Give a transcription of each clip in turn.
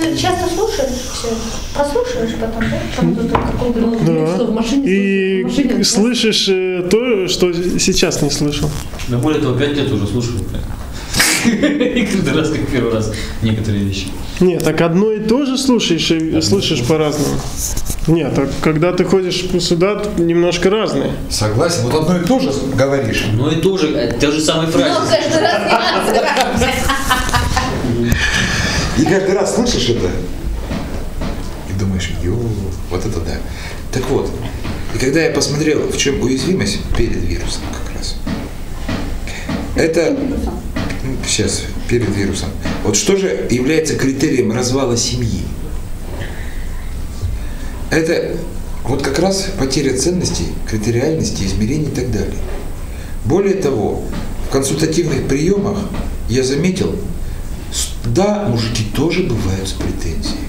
ты часто слушаешь все? Прослушиваешь потом, да? Там тут какой-то Да. Что, в машине И слушаешь? В машине слышишь э, то, что сейчас не слышал. Но более того, пять лет уже слушаю. И каждый раз, как первый раз, некоторые вещи. Нет, так одно и то же слушаешь и слышишь по-разному. Нет, так когда ты ходишь сюда, тут немножко разные. Согласен. Вот одно и то же говоришь. Ну и тоже, э, те же самые фразы. каждый раз. И каждый раз слышишь это и думаешь, ё, вот это да. Так вот, и когда я посмотрел, в чем уязвимость перед вирусом как раз, это сейчас перед вирусом. Вот что же является критерием развала семьи? Это вот как раз потеря ценностей, критериальности, измерений и так далее. Более того, в консультативных приемах я заметил, да, мужики тоже бывают с претензией.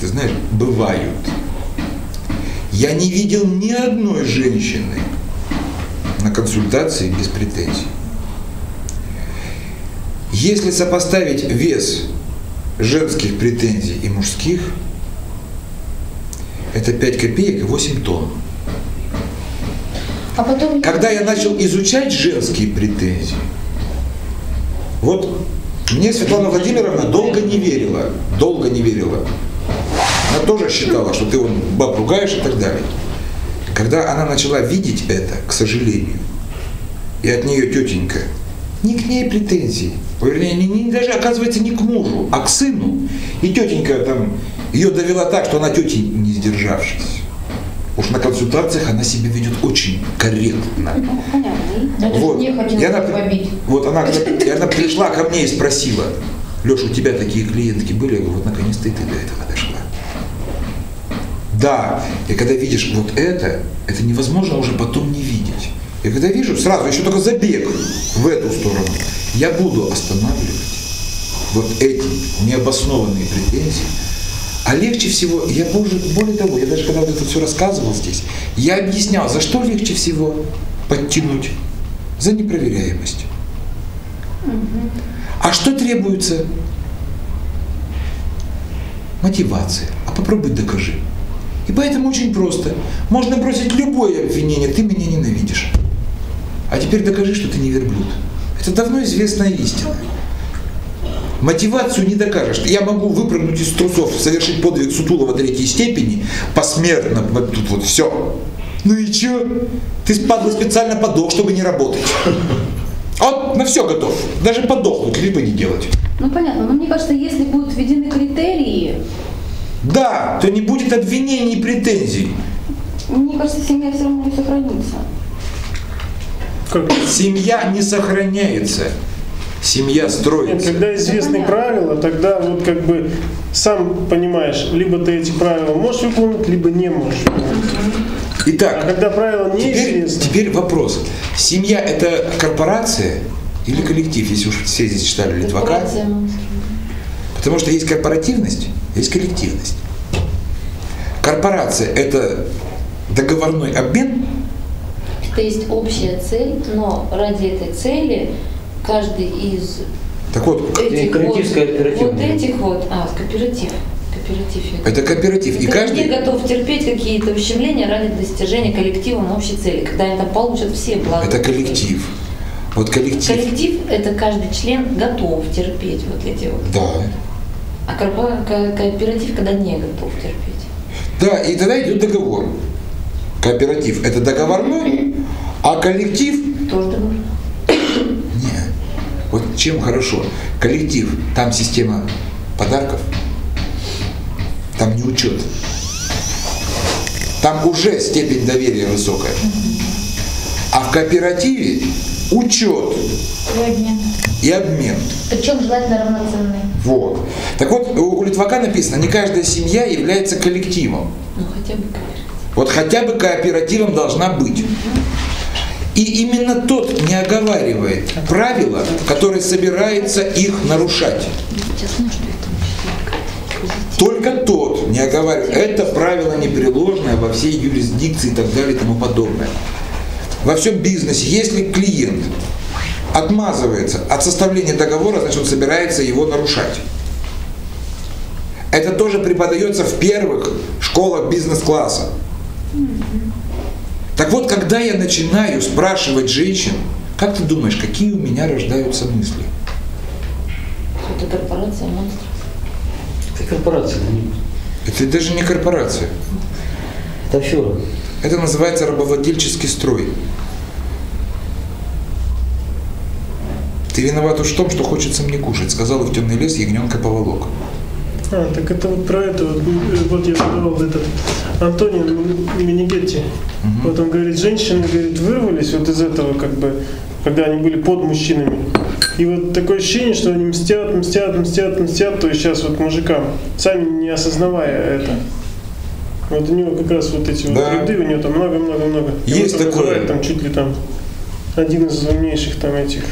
Ты знаешь, бывают. Я не видел ни одной женщины на консультации без претензий. Если сопоставить вес женских претензий и мужских, это 5 копеек и 8 тонн. А потом... Когда я начал изучать женские претензии, вот мне Светлана Владимировна долго не верила, долго не верила. Она тоже считала, что ты вон баб ругаешь и так далее. Когда она начала видеть это, к сожалению, и от нее тетенька, не к ней претензии, вернее, не, не- даже оказывается не к мужу, а к сыну. И тетенька там ее довела так, что она тетей не сдержавшись. Уж на консультациях она себя ведет очень корректно. Ну, понятно. Ну, Вот. И она, вот она, и она пришла ко мне и спросила, Леша, у тебя такие клиентки были? Я говорю, вот наконец-то и ты до этого дошла. Да, и когда видишь вот это, это невозможно уже потом не видеть. И когда вижу, сразу еще только забег в эту сторону, я буду останавливать вот эти необоснованные претензии. А легче всего, я позже, более того, я даже когда вот это все рассказывал здесь, я объяснял, за что легче всего подтянуть? За непроверяемость. А что требуется? Мотивация. А попробуй докажи. И поэтому очень просто. Можно бросить любое обвинение, ты меня ненавидишь. А теперь докажи, что ты не верблюд. Это давно известная истина. Мотивацию не докажешь. Я могу выпрыгнуть из трусов, совершить подвиг Сутулова третьей степени, посмертно, вот тут вот все. Ну и чё? Ты спадла специально подох, чтобы не работать. Вот на все готов. Даже подохнуть, лишь бы не делать. Ну понятно, но мне кажется, если будут введены критерии, Да, то не будет обвинений и претензий. мне кажется, семья все равно не сохранится. Как? Семья не сохраняется. Семья Нет, строится. когда известны правила, тогда вот как бы сам понимаешь, либо ты эти правила можешь выполнить, либо не можешь. выполнить. А Итак, когда правила теперь, неизвестны, теперь вопрос. Семья это корпорация или коллектив, если уж все здесь читали Литвака? Потому что есть корпоративность, есть коллективность. Корпорация – это договорной обмен, Это есть общая цель, но ради этой цели каждый из так вот, этих вот, кооперативный. вот этих вот, а, кооператив, кооператив. это кооператив. И Когда каждый, не готов терпеть какие-то ущемления ради достижения коллективом общей цели, когда они там получат все блага. это коллектив. Вот коллектив. Коллектив – это каждый член готов терпеть вот эти вот. Да. А кооператив, когда не готов терпеть. Да, и тогда идет договор. Кооператив – это договорной, а коллектив Тоже договор. Чем хорошо? Коллектив, там система подарков, там не учет. Там уже степень доверия высокая. А в кооперативе учет и обмен. Причем желательно равноценный. Вот. Так вот, у у Литвака написано, не каждая семья является коллективом. Ну хотя бы кооператив. Вот хотя бы кооперативом должна быть. И именно тот не оговаривает правила, которые собирается их нарушать. Только тот не оговаривает. Это правило непреложное во всей юрисдикции и так далее и тому подобное. Во всем бизнесе, если клиент отмазывается от составления договора, значит он собирается его нарушать. Это тоже преподается в первых школах бизнес-класса. Так вот, когда я начинаю спрашивать женщин, как ты думаешь, какие у меня рождаются мысли? Это корпорация монстров. Это корпорация. Это даже не корпорация. Это афера. Это называется рабовладельческий строй. Ты виноват уж в том, что хочется мне кушать, сказал и в темный лес ягненка поволок. А, так это вот про это, вот, э, вот я задавал этот Антонин Минигетти. Вот он говорит, женщины, говорит, вырвались вот из этого, как бы, когда они были под мужчинами. И вот такое ощущение, что они мстят, мстят, мстят, мстят, то есть сейчас вот мужикам, сами не осознавая это. Вот у него как раз вот эти Да. вот ряды, у него там много-много-много. Есть такое. называет там чуть ли там один из умнейших там этих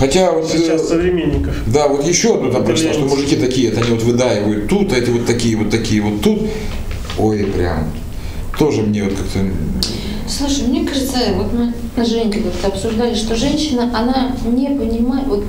Хотя вот, сейчас э, современников. да, вот еще одно там пришло, что мужики такие, это они вот выдаивают тут, а эти вот такие, вот такие вот тут. Ой, прям. Тоже мне вот как-то... Слушай, мне кажется, вот мы с Женькой как-то обсуждали, что женщина, она не понимает, вот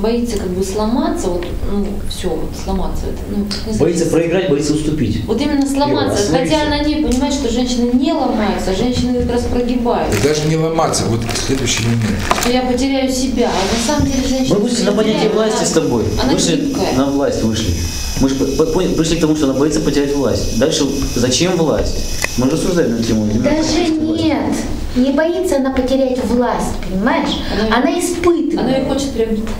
боится как бы сломаться, вот, ну, все, вот сломаться. Это, ну, не знаю. Боится проиграть, боится уступить. Вот именно сломаться, остановиться. хотя она не понимает, что женщины не ломаются, а женщины как раз прогибают. И даже не ломаться. Вот следующий момент. Что я потеряю себя, а на самом деле женщина... Мы вышли на понятие власти она- с тобой. Она Вышли гибкая. на власть, вышли. Мы же пришли к тому, что она боится потерять власть. Дальше, зачем власть? Мы рассуждаем на тему. Даже нет. Не боится она потерять власть, понимаешь? Она- Она испытывает. Она ее хочет приобретать.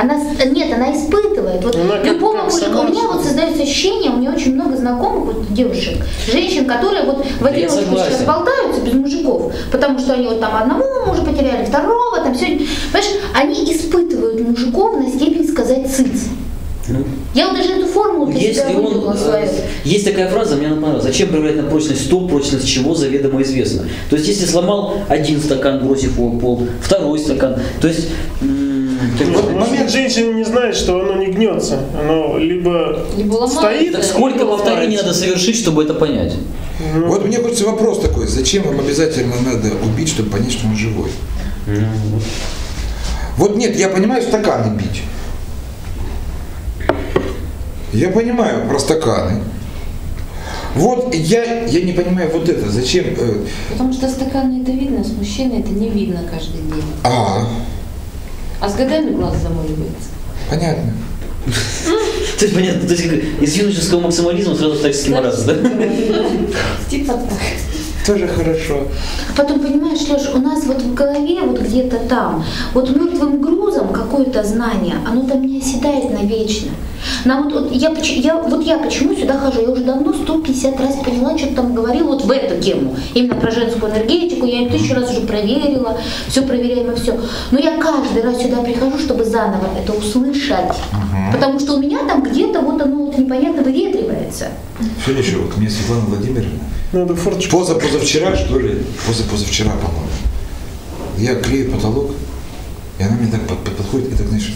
Она, нет, она испытывает. Вот Она мужика, сама, у меня вот создается ощущение, у меня очень много знакомых вот, девушек, женщин, которые вот в одиночку сейчас болтаются без мужиков, потому что они вот там одного мужа потеряли, второго, там все. Понимаешь, они испытывают мужиков на степень сказать цыц. Ну, Я вот даже эту формулу для Если себя он, выдумала э, свою. есть такая фраза, мне она понравилась. Зачем проверять на прочность то, прочность чего заведомо известно. То есть, если сломал один стакан, бросив его в пол, второй стакан, то есть, момент женщина не знает, что оно не гнется. Оно либо, Либо ломается, стоит, так сколько либо повторений надо совершить, чтобы это понять? Ну, Вот мне хочется вопрос такой. Зачем вам обязательно надо убить, чтобы понять, что он живой? Вот нет, я понимаю стаканы бить. Я понимаю про стаканы. Вот я, я не понимаю вот это. Зачем? э, Потому что стаканы это видно, с мужчиной это не видно каждый день. а, А с годами глаз замыливается. понятно. То есть, понятно, то есть, из юношеского максимализма сразу в тактический маразм, да? Типа так. Тоже хорошо. А потом, понимаешь, Леш, у нас вот в голове, вот где-то там, вот мертвым грузом какое-то знание, оно там не оседает навечно. Нам вот, вот я, я, вот я почему сюда хожу? Я уже давно 150 раз поняла, что там говорил вот в эту тему. Именно про женскую энергетику. Я ее тысячу раз уже проверила, все проверяемо, все. Но я каждый раз сюда прихожу, чтобы заново это услышать. Потому что у меня там где-то вот оно вот непонятно выветривается. Все ничего, ко мне Светлана Владимировна. надо форточку. Поза позавчера, что ли? Поза позавчера, по-моему. Я клею потолок, и она мне так под- под- подходит и так, знаешь,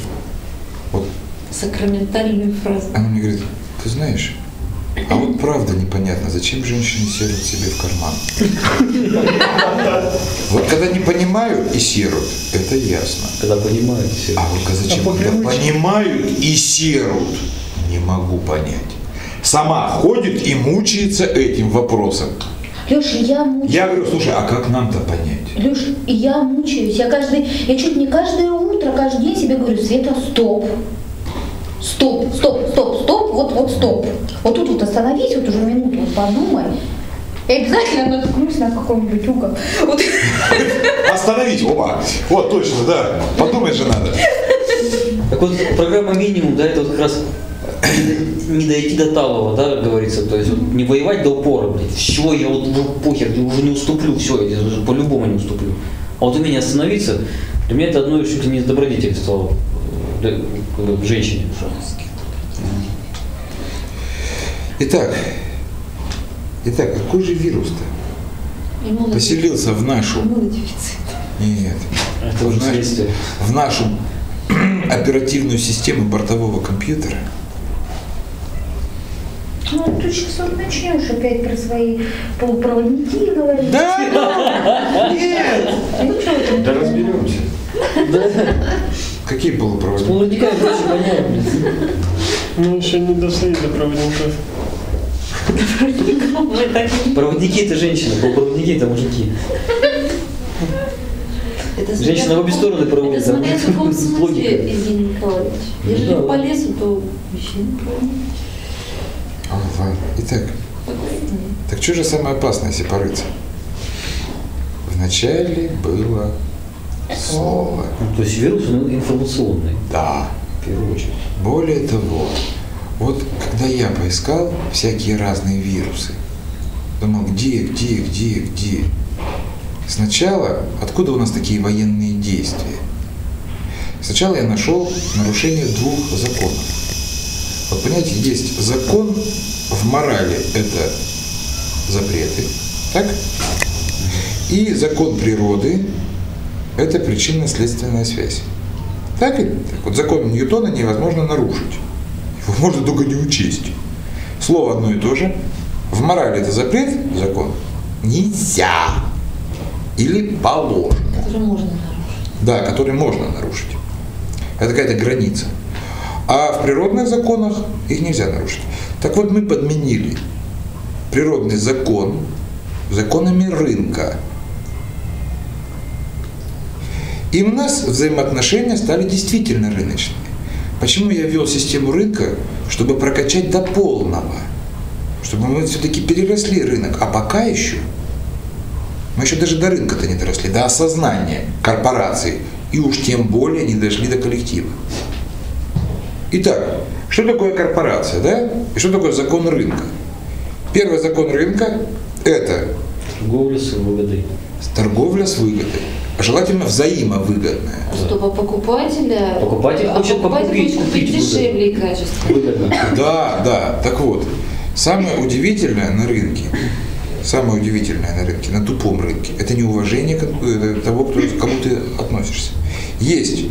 вот Сакраментальную фразу. она мне говорит, ты знаешь, а вот правда непонятно, зачем женщины серут себе в карман? Вот когда не понимают и серут, это ясно. Когда понимают все. А вот когда зачем, А по когда понимают и серут, не могу понять. Сама ходит и мучается этим вопросом. Леша, я мучаюсь. Я говорю, слушай, а как нам-то понять? Леш, и я мучаюсь. Я каждый, я чуть не каждое утро, каждый день себе говорю, Света, стоп. Стоп, стоп, стоп, стоп, вот, вот стоп. Вот тут вот остановись, вот уже минуту, вот подумай. И обязательно наткнусь на какой-нибудь угол. Вот. Остановить, оба. Вот, точно, да. Подумать же надо. Так вот, программа минимум, да, это вот как раз не дойти до талого, да, как говорится, то есть вот не воевать до упора, блядь, все, я вот уже похер, я уже не уступлю, все, я уже по-любому не уступлю. А вот умение остановиться, для меня это одно из чуть ли не стало э, бы, женщине. Итак, итак, какой же вирус-то поселился в нашу, нет, Это уже Знаешь, следствие. в нашу оперативную систему бортового компьютера? Ну, ты сейчас вот начнешь опять про свои полупроводники говорить. Да, нет. Ну, что? Да разберемся. Какие С полупроводники? полудниками проще понять, блядь. Мы еще не дошли до проводников. Проводники это женщины, полупроводники это мужики. Это Женщина в обе стороны проводит, Это смотря в каком с смысле. Евгений Николаевич. Если Да, по лесу, то мужчина проводит. Ага. Итак, так что же самое опасное, если порыться? Вначале было слово. Ну, То есть вирус он информационный, Да. в первую очередь. Более того, вот когда я поискал всякие разные вирусы, думал, где, где, где, где. Сначала, откуда у нас такие военные действия? Сначала я нашел нарушение двух законов. Вот понимаете, есть закон в морали, это запреты, так? И закон природы, это причинно-следственная связь. Так так? Вот закон Ньютона невозможно нарушить. Его можно только не учесть. Слово одно и то же. В морали это запрет, закон. Нельзя. Или положено. Который можно нарушить. Да, который можно нарушить. Это какая-то граница. А в природных законах их нельзя нарушить. Так вот, мы подменили природный закон законами рынка. И у нас взаимоотношения стали действительно рыночными. Почему я ввел систему рынка? Чтобы прокачать до полного. Чтобы мы все-таки переросли рынок. А пока еще мы еще даже до рынка-то не доросли, до осознания корпораций. И уж тем более не дошли до коллектива. Итак, что такое корпорация, да? И что такое закон рынка? Первый закон рынка – это Торговля с выгодой. торговля с выгодой. Желательно взаимовыгодная. Чтобы покупателя... Покупатель а хочет покупатель покупить, хочет купить купить дешевле и качественно. Выгодно. Да, да. Так вот, самое удивительное на рынке, самое удивительное на рынке, на тупом рынке, это неуважение к- э, того, кто, к кому ты относишься. Есть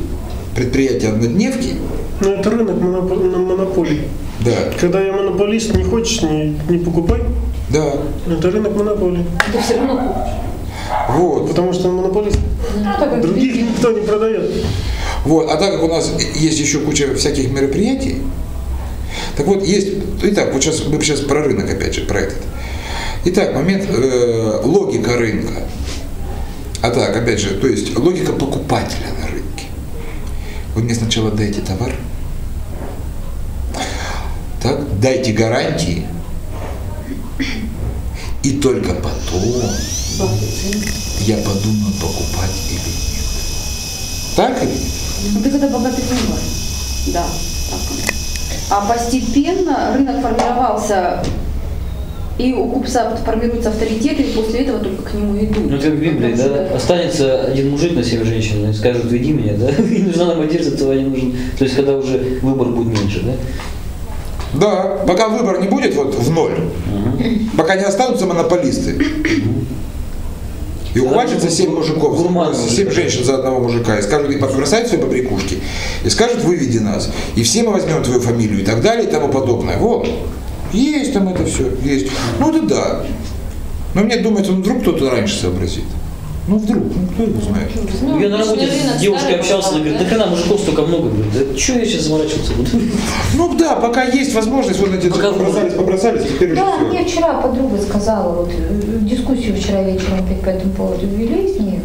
предприятия однодневки, Ну, это рынок монополий. да, Когда я монополист, не хочешь, не, не покупай. да, Это рынок монополий. Ты все равно купишь. вот, Потому что он монополист. Других никто не продает. Вот, а так как у нас есть еще куча всяких мероприятий, так вот есть, итак, вот сейчас мы сейчас про рынок опять же, про этот. Итак, момент э, логика рынка. А так, опять же, то есть логика покупателя на. Вы мне сначала дайте товар, так, дайте гарантии, и только потом я подумаю, покупать или нет. Так или нет? Ну, ты когда богатый понимаешь. Да, так. А постепенно рынок формировался, и у купца формируется авторитет, и после этого только к нему идут. Ну, как в Библии, да? Останется один мужик на семь женщин, и скажут, веди меня, да? И нужна нам одежда, твоя не нужен. То есть, когда уже выбор будет меньше, да? Да, пока выбор не будет вот в ноль, пока не останутся монополисты. И ухватится семь мужиков, семь женщин за одного мужика, и скажут, и бросают свои побрякушки, и скажут, выведи нас, и все мы возьмем твою фамилию, и так далее, и тому подобное. Вот. Есть там это все, есть. Ну это да. Но мне думается, ну вдруг кто-то раньше сообразит. Ну вдруг, ну кто его знает. Ну, я на обычный работе с девушкой общался, она говорит, да? нахрена мужиков столько много? Говорит, да что я сейчас заморачиваться буду? Ну да, пока есть возможность, вот эти Пока побросались, побросались, теперь уже Да, все. мне вчера подруга сказала, вот э, дискуссию вчера вечером опять по этому поводу вели с ней,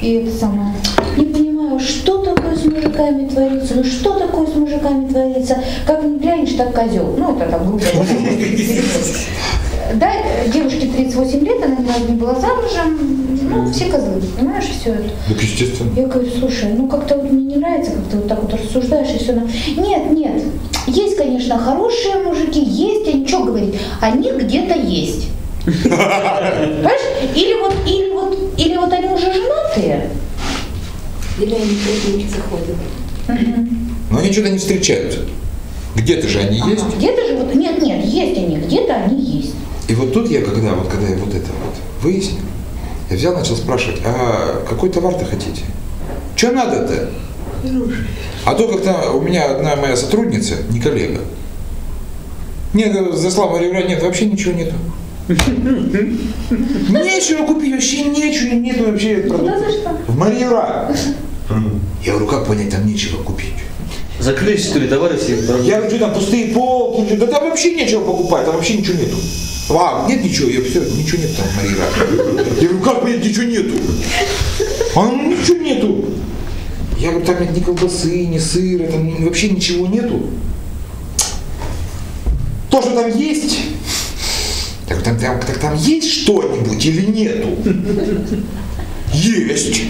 и это самое, не понимаю, мужиками творится, ну что такое с мужиками творится, как не глянешь, так козел, ну это там грубо. Да, девушке 38 лет, она ни разу не была замужем, ну все козлы, понимаешь, все это. Так естественно. Я говорю, слушай, ну как-то вот мне не нравится, как ты вот так вот рассуждаешь и все. Нет, нет, есть, конечно, хорошие мужики, есть, они что говорить, они где-то есть. Понимаешь? Или вот, или вот, или вот они уже женатые. Или они по улице ходят. Но они что-то не встречаются. Где-то же они есть. Ага, Где-то же вот, нет, нет, есть они, где-то они есть. И вот тут я, когда, вот, когда я вот это вот выяснил, я взял, начал спрашивать, а какой товар-то хотите? Что надо-то? А то как-то у меня одна моя сотрудница, не коллега, нет, за славу говоря, нет, вообще ничего нету. Нечего купить, вообще нечего, нету вообще Куда продуктов. за что? Я говорю, как понять, там нечего купить? Закрылись, что ли, товары все? Я говорю, что там пустые полки, да там вообще нечего покупать, там вообще ничего нету. А, нет ничего, я все, ничего нет там, Марира. Я говорю, как понять, ничего нету? А ну ничего нету. Я говорю, там нет ни колбасы, ни сыра, там вообще ничего нету. То, что там есть, говорю, там, там, так там есть что-нибудь или нету? Есть.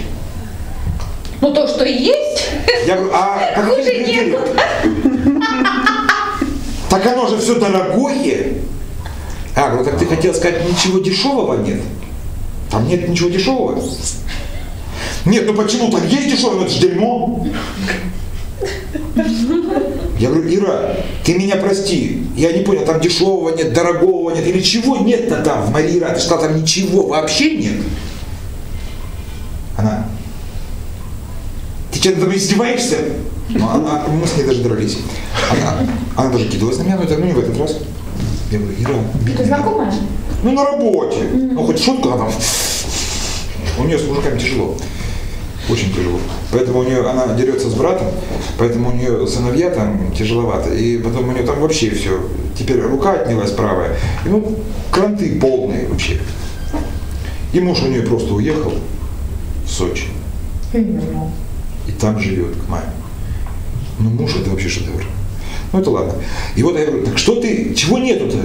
Ну то, что есть, Я говорю, а каким Хуже критериям? Так оно же все дорогое. А, говорю, так ты хотел сказать, ничего дешевого нет? Там нет ничего дешевого? Нет, ну почему? Там есть дешевое, но это же дерьмо. Я говорю, Ира, ты меня прости, я не понял, там дешевого нет, дорогого нет, или чего нет-то там в Марии? Ты сказал, там ничего вообще нет? Ты что, там издеваешься? Ну, она- мы с ней даже дрались. Она, она даже кидалась на меня, но это ну, не в этот раз. Я говорю, Ира, бей ты меня». знакомая? Ну, на работе. Ну, хоть шутку она там. У нее с мужиками тяжело. Очень тяжело. Поэтому у нее, она дерется с братом, поэтому у нее сыновья там тяжеловато. И потом у нее там вообще все. Теперь рука отнялась правая. И, ну, кранты полные вообще. И муж у нее просто уехал в Сочи. И там живет к маме. Ну, муж это вообще шедевр. Ну, это ладно. И вот я говорю, так что ты, чего нету-то?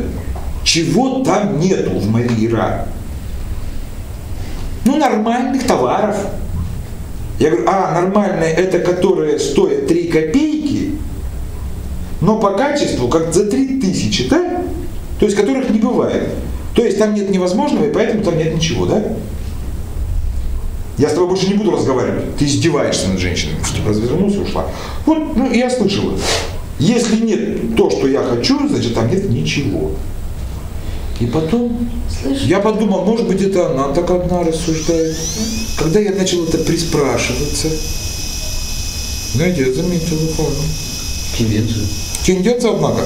Чего там нету в Марии Ра? Ну, нормальных товаров. Я говорю, а, нормальные это которые стоят 3 копейки, но по качеству как за 3 тысячи, да? То есть, которых не бывает. То есть, там нет невозможного, и поэтому там нет ничего, да? Я с тобой больше не буду разговаривать. Ты издеваешься над женщиной. Что, развернулся и ушла. Вот, ну, я слышала. Если нет то, что я хочу, значит, там нет ничего. И потом Слышь, я подумал, может быть, это она так одна рассуждает. Когда я начал это приспрашиваться, знаете, я заметил, буквально. Тенденцию. Тенденция, однако.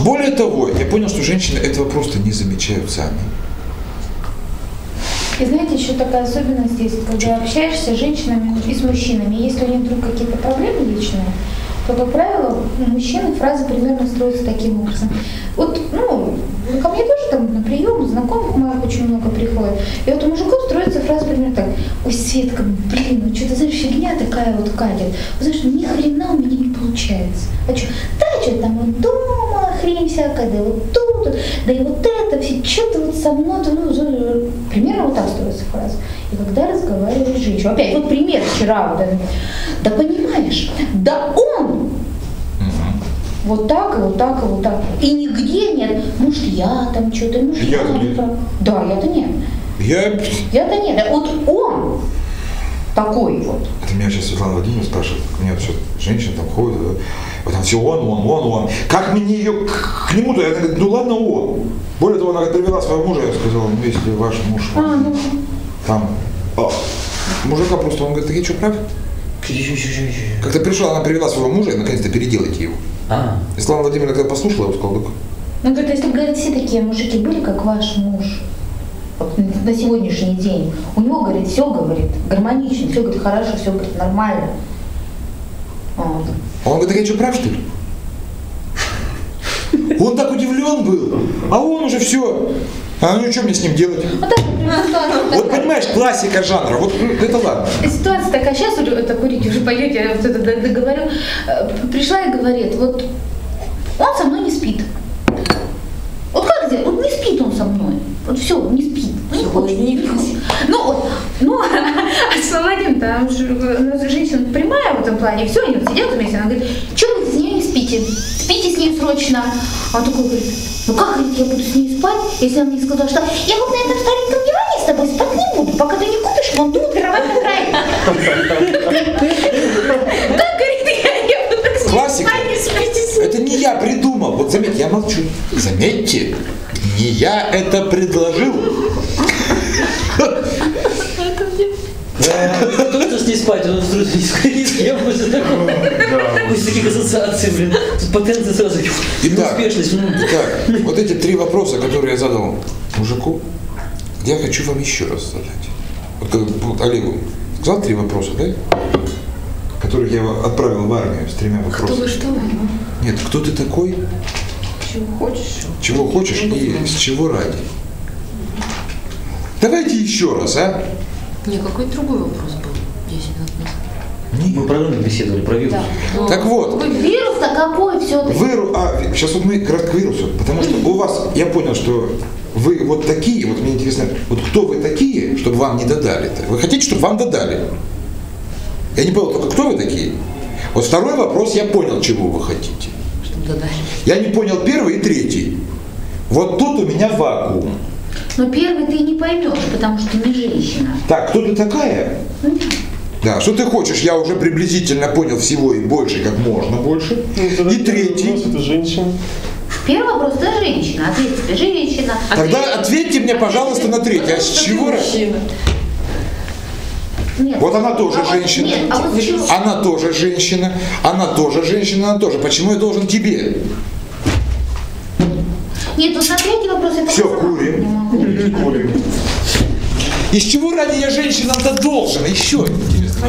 Более того, я понял, что женщины этого просто не замечают сами. И знаете, еще такая особенность есть, когда общаешься с женщинами и с мужчинами, если у них вдруг какие-то проблемы личные, то, как правило, у мужчины фразы примерно строятся таким образом. Вот, ну, ко мне тоже там на прием, знакомых моих очень много приходит. И вот у мужиков строится фраза примерно так. Ой, Светка, блин, ну что-то, знаешь, фигня такая вот катит. Вы знаешь, ни хрена у меня не получается. А что? Да, что там вот дома, хрень всякая, да и вот тут, да и вот это, все, что-то вот со мной, ну, примерно вот так строится фраза. И когда разговариваешь с женщиной, опять, вот пример вчера, вот да понимаешь, да он вот так, и вот так, и вот так. И нигде нет, может, я там что-то, может, Я я там. Да, я-то нет. Я... Я-то нет. А Вот он такой вот. Это меня сейчас Светлана Владимировна спрашивает, у меня все женщина там ходит, да, вот там все он, он, он, он. Как мне ее к, к нему-то? Я говорю, ну ладно он. Более того, она говорит, привела своего мужа, я сказал, ну если ваш муж А, ну, там, а, мужика просто, он говорит, так я что, прав? Как-то пришла, она привела своего мужа, и наконец-то переделайте его. А, И Светлана Владимировна, когда послушала, я сказал, так, ну, говорит, если бы, говорит, все такие мужики были, как ваш муж, вот на сегодняшний день, у него, говорит, все, говорит, гармонично, все, говорит, хорошо, все, говорит, нормально. Вот. А он говорит, я что, прав, что ли? Он так удивлен был, а он уже все. А ну что мне с ним делать? Вот так, ситуация Вот понимаешь, классика жанра, вот это ладно. Ситуация такая, сейчас это курить уже пойдете, я вот это договорю. Э, Пришла и говорит, вот он со мной не спит. Вот как сделать? Вот не спит он со мной. Вот все, не спит. Ну, не хочет, не. Ну, вот, ну, а с Владимиром, там же ну, женщина прямая в этом плане, все, они вот сидят вместе, она говорит, что вы с ней не спите? Спите с ней срочно. А он такой говорит, ну как, говорит, я буду с ней спать, если она мне сказала, что я вот на этом стареньком диване с тобой спать не буду, пока ты не купишь вон ту кровать на край. Как, говорит, я, я буду с ней Классика. спать, не спите с ней. Это не я придумал. Вот заметьте, я молчу. Заметьте, не я это предложил. кто-то с ней спать, он устроит не с кем после такого. После таких ассоциаций, блин. Тут потенция сразу. Итак, Успешность. ну. итак, вот эти три вопроса, которые я задал мужику, я хочу вам еще раз задать. Вот, как- Олегу сказал три вопроса, да? которых я отправил в армию с тремя Кто вы, вопросами. что вы? Нет, кто ты такой, Чего хочешь? чего хочешь и с чего ради. Давайте еще раз, а? Не, какой другой вопрос был 10 минут назад. Мы про рынок беседовали, про вирус. Да. Так вот, Вирус-то какой все-таки? Вы, а, сейчас вот мы кратко к вирусу, потому что у вас, я понял, что вы вот такие, вот мне интересно, вот кто вы такие, чтобы вам не додали-то? Вы хотите, чтобы вам додали? Я не понял, только кто вы такие? Вот второй вопрос, я понял, чего вы хотите. Я не понял первый и третий. Вот тут у меня вакуум. Но первый ты не поймешь, потому что не женщина. Так, кто ты такая? Да, что ты хочешь, я уже приблизительно понял всего и больше, как можно больше. Ну, И третий. вопрос это женщина. Первый вопрос это женщина. Ответь тебе, женщина. Тогда ответьте мне, пожалуйста, на третий. А с чего? ра- Нет. Вот она тоже А женщина. Нет, а вот с чего? Она тоже женщина, она тоже женщина, она тоже. Почему я должен тебе? Нет, вот на третий вопрос я Все, курим. могу. Курим. Из чего ради я женщинам-то должен? Еще интересно.